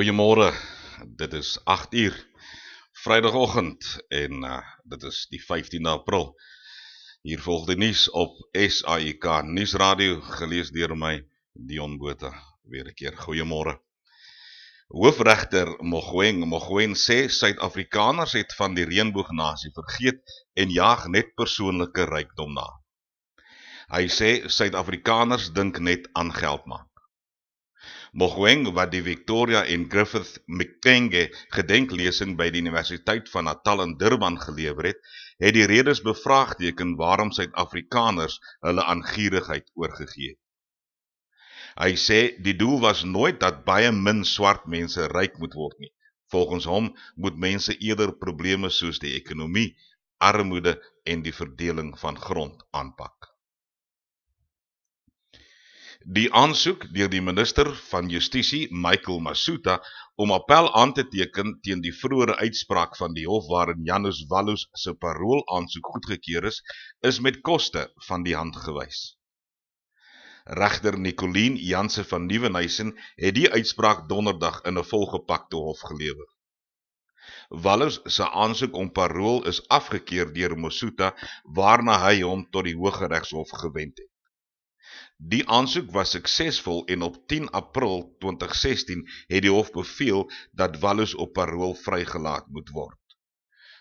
Goeiemôre. Dit is 8 uur Vrydagoggend en uh, dit is die 15de April. Hier volg die nuus op SAIK Nuusradio gelees deur my Dion Botha. Weer 'n keer goeiemôre. Hoofregter Mogoeng Mogoeng sê Suid-Afrikaners het van die reënboognasie vergeet en jag net persoonlike rykdom na. Hy sê Suid-Afrikaners dink net aan geld maak. Mogoeng wat die Victoria en Griffith Mkenge gedenklesing by die Universiteit van Natal in Durban gelewer het, het die redes bevraagteken waarom Suid-Afrikaners hulle aangierigheid oorgegee het. Hy sê die doel was nooit dat baie min swart mense ryk moet word nie. Volgens hom moet mense eerder probleme soos die ekonomie, armoede en die verdeling van grond aanpak. Die aansoek deur die minister van Justisie, Michael Masuta, om appel aan te teken teen die vroeëre uitspraak van die hof waarin Janus Wallus se parol aansoek goedgekeur is, is met koste van die hand gewys. Regter Nicoline Janse van Nieuwenhuizen het die uitspraak donderdag in 'n volgepakte hof gelewer. Wallus se aansoek om parol is afgekeur deur Masuta waarna hy hom tot die Hooggeregshof gewend het. Die aansoek was suksesvol en op 10 April 2016 het die hof beveel dat Wallus op parol vrygelaat moet word.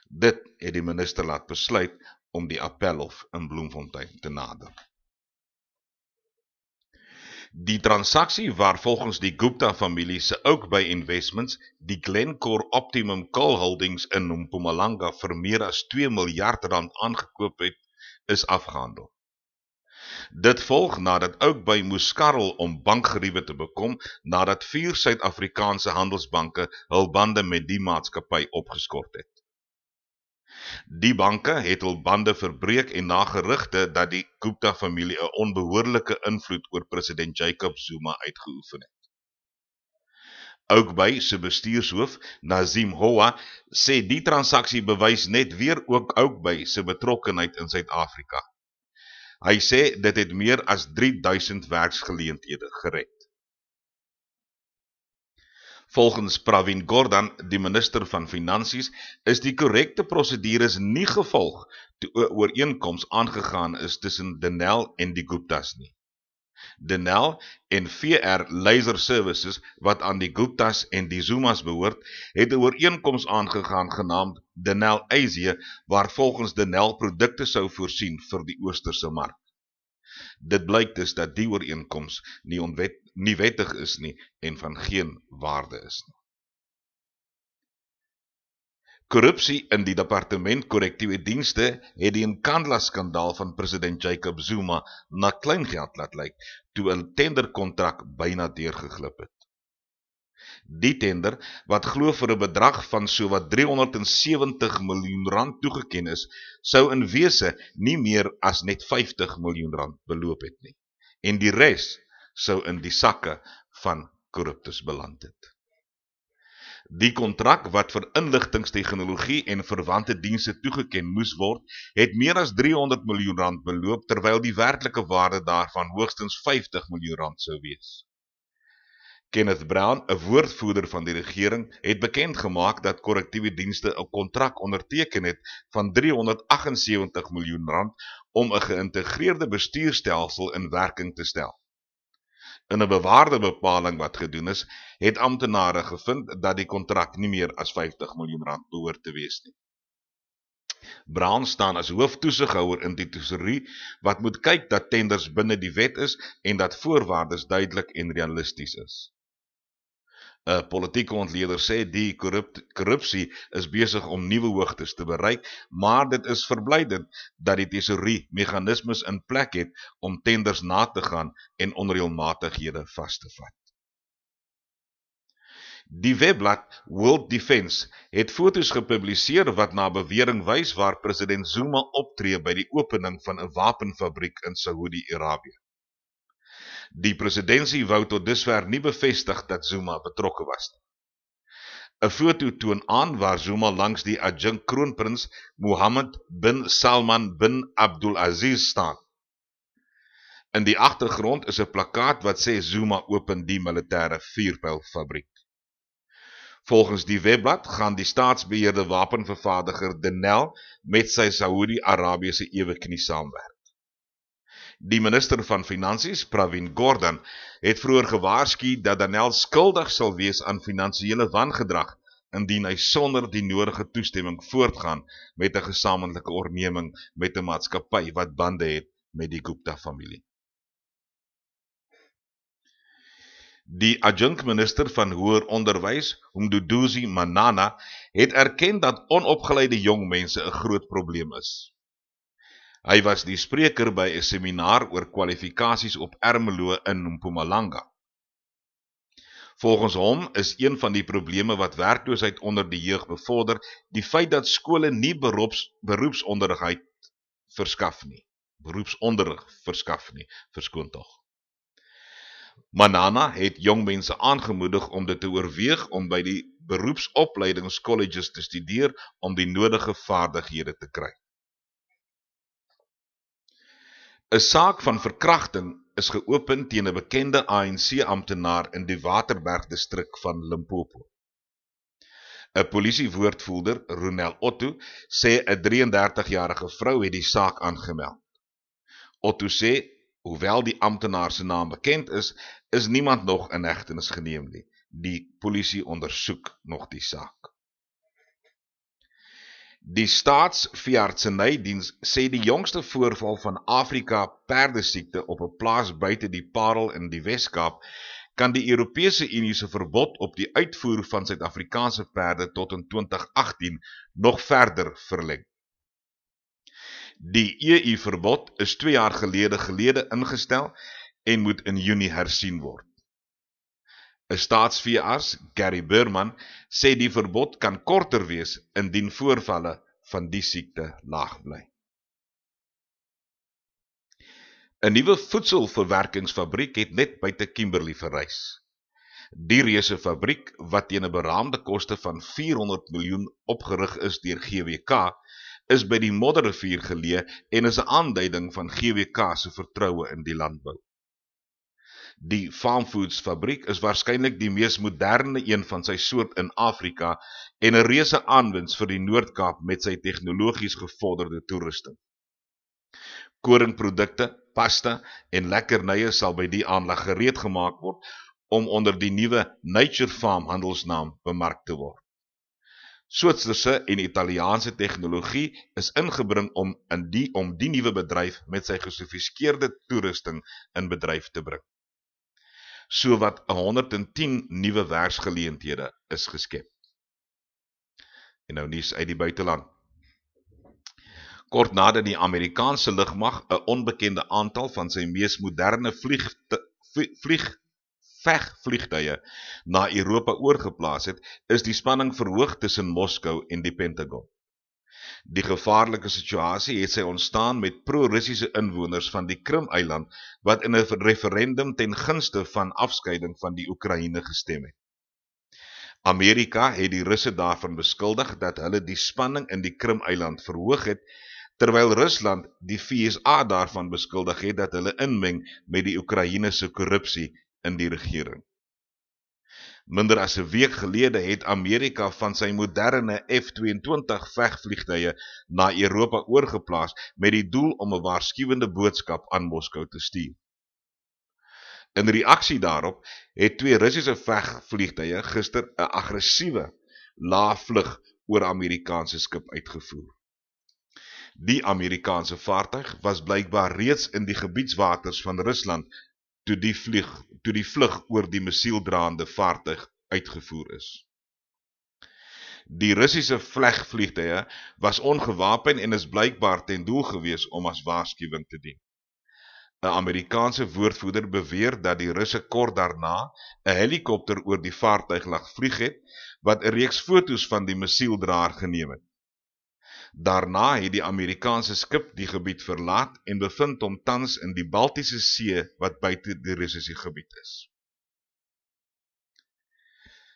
Dit het die minister laat besluit om die appelhof in Bloemfontein te nader. Die transaksie waar volgens die Gupta familie se Oakbay Investments die Glencore Optimum Coal Holdings in Mpumalanga vir meer as 2 miljard rand aangekoop het, is afgehandel. Dit volg nadat ook by Moeskarrel om bankgeriewe te bekom nadat vier Suid-Afrikaanse handelsbanke hul bande met die maatskappy opgeskort het. Die banke het hul bande verbreek en na gerugte dat die Gupta familie 'n onbehoorlike invloed oor president Jacob Zuma uitgeoefen het. Ook by se bestuurshoof Nazim Hoa sê die transaksie bewys net weer ook ook by se betrokkeheid in Suid-Afrika. Hy sê dit het meer as 3000 werksgeleenthede gered. Volgens Pravin Gordhan, die minister van Finansies, is die korrekte prosedures nie gevolg toe 'n ooreenkoms aangegaan is tussen Denel en die Guptas nie. Denel en VR Laser Services wat aan die Guptas en die Zumas behoort, het 'n ooreenkoms aangegaan genaamd Denel Asia waar volgens Denel produkte sou voorsien vir die oosterse mark. Dit blyk dus dat die ooreenkoms nie onwet nie wettig is nie en van geen waarde is nie. Korrupsie in die departement korrektiewe dienste het die Nkandla skandaal van president Jacob Zuma na kleingeld laat lyk toe 'n tenderkontrak byna deurgeglip het. Die tender wat glo vir 'n bedrag van sowat 370 miljoen rand toegeken is, sou in wese nie meer as net 50 miljoen rand beloop het nie en die res sou in die sakke van korruptes beland het. Die kontrak wat vir inligtingstegnologie en verwante dienste toegeken moes word, het meer as 300 miljoen rand beloop terwyl die werklike waarde daarvan hoogstens 50 miljoen rand sou wees. Kenneth Brown, 'n woordvoerder van die regering, het bekend gemaak dat korrektiewe dienste 'n kontrak onderteken het van 378 miljoen rand om 'n geïntegreerde bestuurstelsel in werking te stel. In 'n bewaarde bepaling wat gedoen is, het amptenare gevind dat die kontrak nie meer as 50 miljoen rand behoort te wees nie. Brown staan as hooftoesighouer in die tesorie wat moet kyk dat tenders binne die wet is en dat voorwaardes duidelik en realisties is. 'n Politieke ontleder sê die korrupsie is besig om nuwe hoogtes te bereik, maar dit is verblydend dat die tesorie meganismes in plek het om tenders na te gaan en onreëlmatighede vas te vat. Die webblad World Defence het foto's gepubliseer wat na bewering wys waar president Zuma optree by die opening van 'n wapenfabriek in Saudi-Arabië. Die presidentsie wou tot dusver nie bevestig dat Zuma betrokke was nie. 'n Foto toon aan waar Zuma langs die adjunkt kroonprins Mohammed bin Salman bin Abdul Aziz staan. In die agtergrond is 'n plakkaat wat sê Zuma open die militêre vuurpylfabriek. Volgens die webblad gaan die staatsbeheerde wapenvervaardiger Denel met sy Saudi-Arabiese eweknie saamwerk. Die minister van Finansies, Pravin Gordhan, het vroeër gewaarsku dat Denel skuldig sal wees aan finansiële wangedrag indien hy sonder die nodige toestemming voortgaan met 'n gesamentlike onderneming met 'n maatskappy wat bande het met die Gupta familie. Die adjunkminister van hoër onderwys, Mduduzi Manana, het erken dat onopgeleide jong mense 'n groot probleem is. Hy was die spreker by 'n seminaar oor kwalifikasies op Ermelo in Mpumalanga. Volgens hom is een van die probleme wat werkloosheid onder die jeug bevorder, die feit dat skole nie beroeps beroepsonderrig verskaf nie. Beroepsonderrig verskaf nie, verskoon tog. Manana het jong mense aangemoedig om dit te oorweeg om by die beroepsopleidingskolleges te studeer om die nodige vaardighede te kry. 'n Saak van verkrachting is geopen teen 'n bekende ANC-amptenaar in die Waterberg distrik van Limpopo. 'n Polisiewoordvoerder, Ronel Otto, sê 'n 33-jarige vrou het die saak aangemeld. Otto sê, hoewel die amptenaar se naam bekend is, is niemand nog in hegtenis geneem nie. Die polisie ondersoek nog die saak. Die staatsveeartsenydiens sê die jongste voorval van Afrika perdesiekte op 'n plaas buite die Parel in die Wes-Kaap kan die Europese Unie se verbod op die uitvoer van Suid-Afrikaanse perde tot in 2018 nog verder verleng. Die EU verbod is 2 jaar gelede gelede ingestel en moet in Junie hersien word. 'n Staatsveearts, Gary Burman, sê die verbod kan korter wees indien voorvalle van die siekte laag bly. 'n Nuwe voedselverwerkingsfabriek het net buite Kimberley verrys. Die reuse fabriek wat teen 'n beraamde koste van 400 miljoen opgerig is deur GWK, is by die Modderrivier geleë en is 'n aanduiding van GWK se vertroue in die landbou. Die Farm Foods fabriek is waarskynlik die mees moderne een van sy soort in Afrika en 'n reuse aanwins vir die Noord-Kaap met sy tegnologies gevorderde toerusting. Koringprodukte, pasta en lekkernye sal by die aanleg gereed gemaak word om onder die nuwe Nature Farm handelsnaam bemark te word. Switserse en Italiaanse tegnologie is ingebring om in die om die nuwe bedryf met sy gesofistikeerde toerusting in bedryf te bring so wat 110 nuwe werksgeleenthede is geskep. En nou nuus uit die buiteland. Kort nadat die Amerikaanse lugmag 'n onbekende aantal van sy mees moderne vlieg vlieg vegvliegtuie na Europa oorgeplaas het, is die spanning verhoog tussen Moskou en die Pentagon. Die gevaarlike situasie het sy ontstaan met pro-Russiese inwoners van die Krim-eiland wat in 'n referendum ten gunste van afskeiding van die Oekraïne gestem het. Amerika het die Russe daarvan beskuldig dat hulle die spanning in die Krim-eiland verhoog het, terwyl Rusland die VSA daarvan beskuldig het dat hulle inmeng met die Oekraïne se korrupsie in die regering. Minder as 'n week gelede het Amerika van sy moderne F22 vegvliegtuie na Europa oorgeplaas met die doel om 'n waarskuwende boodskap aan Moskou te stuur. In reaksie daarop het twee Russiese vegvliegtuie gister 'n aggressiewe laafvlug oor Amerikaanse skip uitgevoer. Die Amerikaanse vaartuig was blykbaar reeds in die gebiedswaters van Rusland toe die vlieg toe die vlug oor die missieldraande vaartuig uitgevoer is. Die Russiese vlegvliegtuie was ongewapen en is blykbaar ten doel gewees om as waarskuwing te dien. 'n Amerikaanse woordvoerder beweer dat die Russe kort daarna 'n helikopter oor die vaartuig lag vlieg het wat 'n reeks fotos van die missieldraer geneem het. Daarna het die Amerikaanse skip die gebied verlaat en bevind hom tans in die Baltiese See wat buite die Russiese gebied is.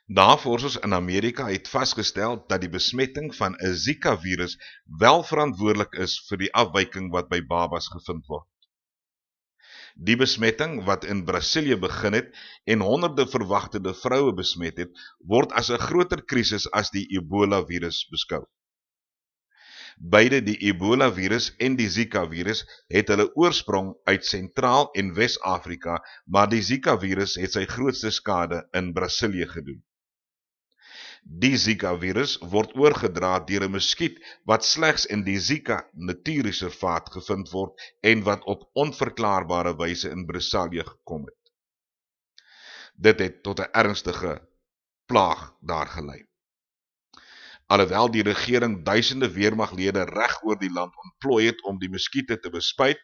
Navorsers in Amerika het vasgestel dat die besmetting van 'n Zika virus wel verantwoordelik is vir die afwyking wat by babas gevind word. Die besmetting wat in Brasilië begin het en honderde verwagtede vroue besmet het, word as 'n groter krisis as die Ebola virus beskou. Beide die Ebola virus en die Zika virus het hulle oorsprong uit Sentraal en Wes-Afrika, maar die Zika virus het sy grootste skade in Brasilië gedoen. Die Zika virus word oorgedra deur 'n muskiet wat slegs in die Zika natuurreservaat gevind word en wat op onverklaarbare wyse in Brasilië gekom het. Dit het tot 'n ernstige plaag daar gelei. Alhoewel die regering duisende weermaglede reg oor die land ontplooi het om die muskiete te bespuit,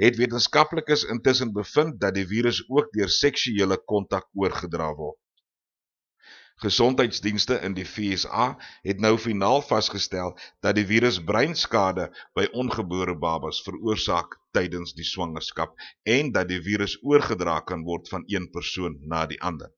het wetenskaplikes intussen bevind dat die virus ook deur seksuele kontak oorgedra word. Gesondheidsdienste in die VSA het nou finaal vasgestel dat die virus breinskade by ongebore babas veroorsaak tydens die swangerskap en dat die virus oorgedra kan word van een persoon na die ander.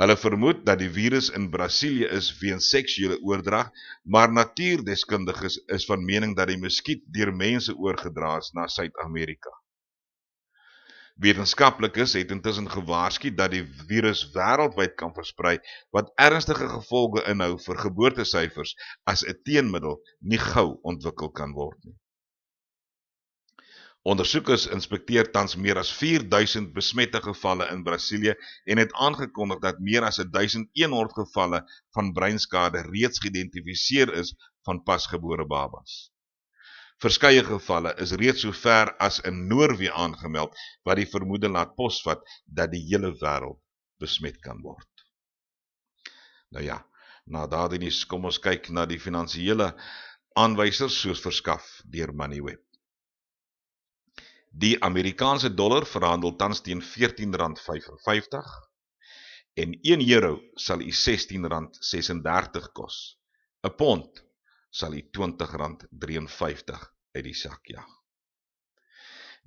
Hulle vermoed dat die virus in Brasilië is weens seksuele oordrag, maar natuurdeskundiges is van mening dat die muskiet deur mense oorgedra is na Suid-Amerika. Wetenskaplikes het intussen gewaarsku dat die virus wêreldwyd kan versprei wat ernstige gevolge inhou vir geboortesyfers as 'n teenmiddel nie gou ontwikkel kan word nie. Ondersoekers inspekteer tans meer as 4000 besmette gevalle in Brasilië en het aangekondig dat meer as 1100 gevalle van breinskade reeds geïdentifiseer is van pasgebore babas. Verskeie gevalle is reeds so ver as in Noorwe aangemeld wat die vermoede laat posvat dat die hele wêreld besmet kan word. Nou ja, na daardie nuus kom ons kyk na die finansiële aanwysers soos verskaf deur Moneyweb. Die Amerikaanse dollar verhandel tans teen R14.55 en 1 euro sal u R16.36 kos. 'n Pond sal u R20.53 uit die sak jag.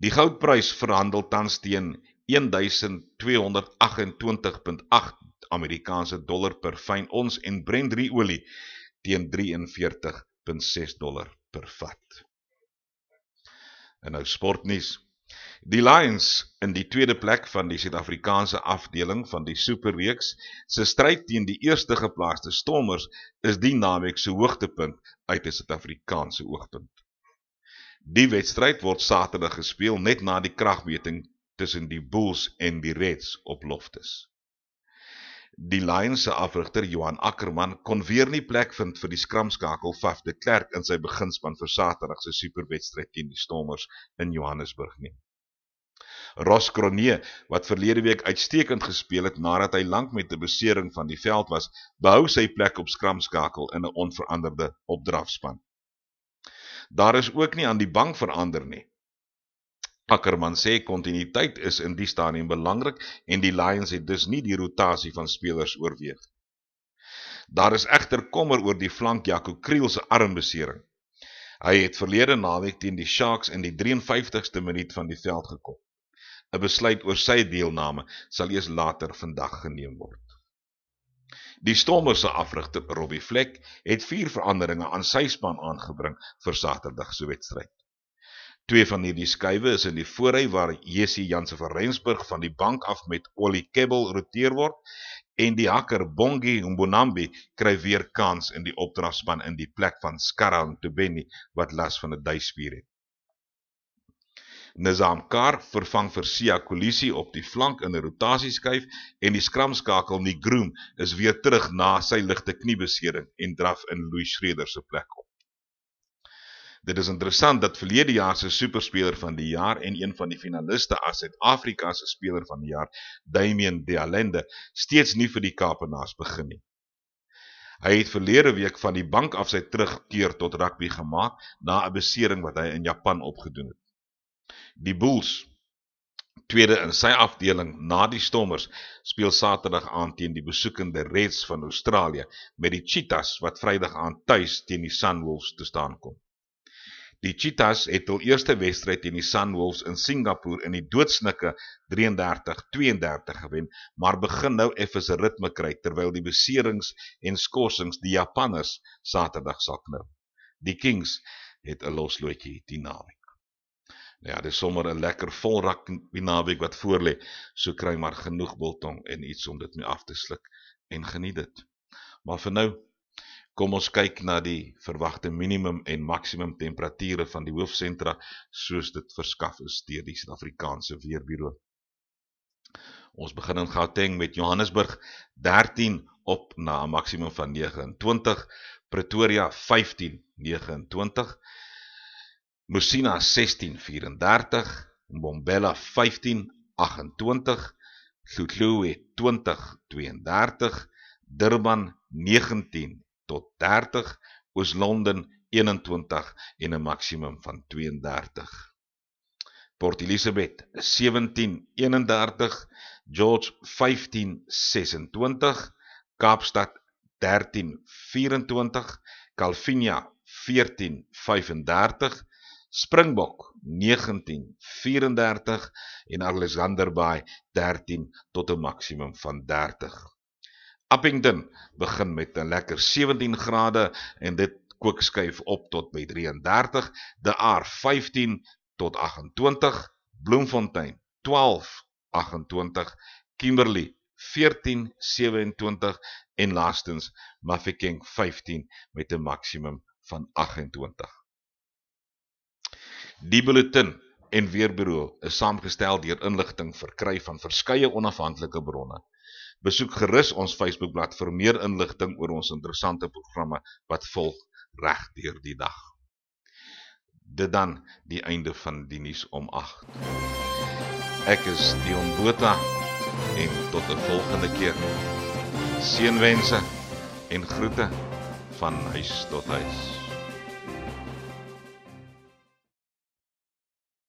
Die goudprys verhandel tans teen 1228.8 Amerikaanse dollar per fyn ons en Brent olie teen 43.6 dollar per vat. En nou sportnuus. Die Lions in die tweede plek van die Suid-Afrikaanse afdeling van die Superreeks se stryd teen die eerste geplaaste Stormers is die naweek se hoogtepunt uit 'n Suid-Afrikaanse oogpunt. Die wedstryd word Saterdag gespeel net na die kragmeting tussen die Bulls en die Reds op Loftus. Die Lions se afrigter Johan Ackerman kon weer nie plek vind vir die skramskakel Faf de Klerk in sy beginspan vir Saterdag se superwedstryd teen die Stormers in Johannesburg nie. Ross Kronee, wat verlede week uitstekend gespeel het nadat hy lank met 'n besering van die veld was, behou sy plek op skramskakel in 'n onveranderde opdrafspan. Daar is ook nie aan die bank verander nie. Ackerman sê kontinuïteit is in die stadium belangrik en die Lions het dus nie die rotasie van spelers oorweeg. Daar is egter kommer oor die flank Jaco Kriel se armbesering. Hy het verlede naweek teen die Sharks in die 53ste minuut van die veld gekom. 'n Besluit oor sy deelname sal eers later vandag geneem word. Die Stormers se afrigter Robbie Fleck het vier veranderinge aan sy span aangebring vir Saterdag se wedstryd. Twee van hierdie skuwe is in die voorry waar Jessie Jansen van Rensburg van die bank af met Ollie Kebbel roteer word en die hakker Bongi Mbonambi kry weer kans in die opdragspan in die plek van Skaran Tobeni wat las van 'n duispier het. Nizam Kar vervang vir Sia Kolisi op die flank in 'n rotasieskuif en die skramskakel Nigroom is weer terug na sy ligte kniebesering en draf in Louis Schreder se plek op. Dit is interessant dat verlede jaar se superspeler van die jaar en een van die finaliste as Suid-Afrika se speler van die jaar, Damian De Allende, steeds nie vir die Kaapenaars begin nie. Hy het verlede week van die bank af sy terugkeer tot rugby gemaak na 'n besering wat hy in Japan opgedoen het. Die Bulls, tweede in sy afdeling na die Stormers, speel Saterdag aan teen die besoekende Reds van Australië met die Cheetahs wat Vrydag aan tuis teen die Sunwolves te staan kom. Die Cheetahs het hul eerste wedstryd teen die Sunwolves in Singapore in die doodsnikke 33-32 gewen, maar begin nou effens 'n ritme kry terwyl die beserings en skorsings die Japanners Saterdag sal knip. Die Kings het 'n loslootjie die naweek. Ja, dis sommer 'n lekker vol rak die naweek wat voorlê. So kry maar genoeg biltong en iets om dit mee af te sluk en geniet dit. Maar vir nou kom ons kyk na die verwagte minimum en maksimum temperature van die hoofsentra soos dit verskaf is deur die Suid-Afrikaanse Weerbureau. Ons begin in Gauteng met Johannesburg 13 op na 'n maksimum van 29, Pretoria 15 29 Musina 1634, Mbombela 1528, Hlutluwe 2032, Durban 19 tot 30, Oos-London 21 en 'n maksimum van 32. Port Elizabeth 1731, George 1526, Kaapstad 1324, Calvinia 1435 Springbok 1934 en Alexander Bay 13 tot 'n maksimum van 30. Appington begin met 'n lekker 17 grade en dit kook skuif op tot by 33, De Aar 15 tot 28, Bloemfontein 12 28, Kimberley 14 27 en laastens Mafeking 15 met 'n maksimum van 28. Die bulletin en weerbureau is saamgestel deur inligting verkry van verskeie onafhanklike bronne. Besoek gerus ons Facebookblad vir meer inligting oor ons interessante programme wat volg reg deur die dag. Dit dan die einde van die nuus om 8. Ek is Dion Botha en tot 'n volgende keer. Seënwense en groete van huis tot huis.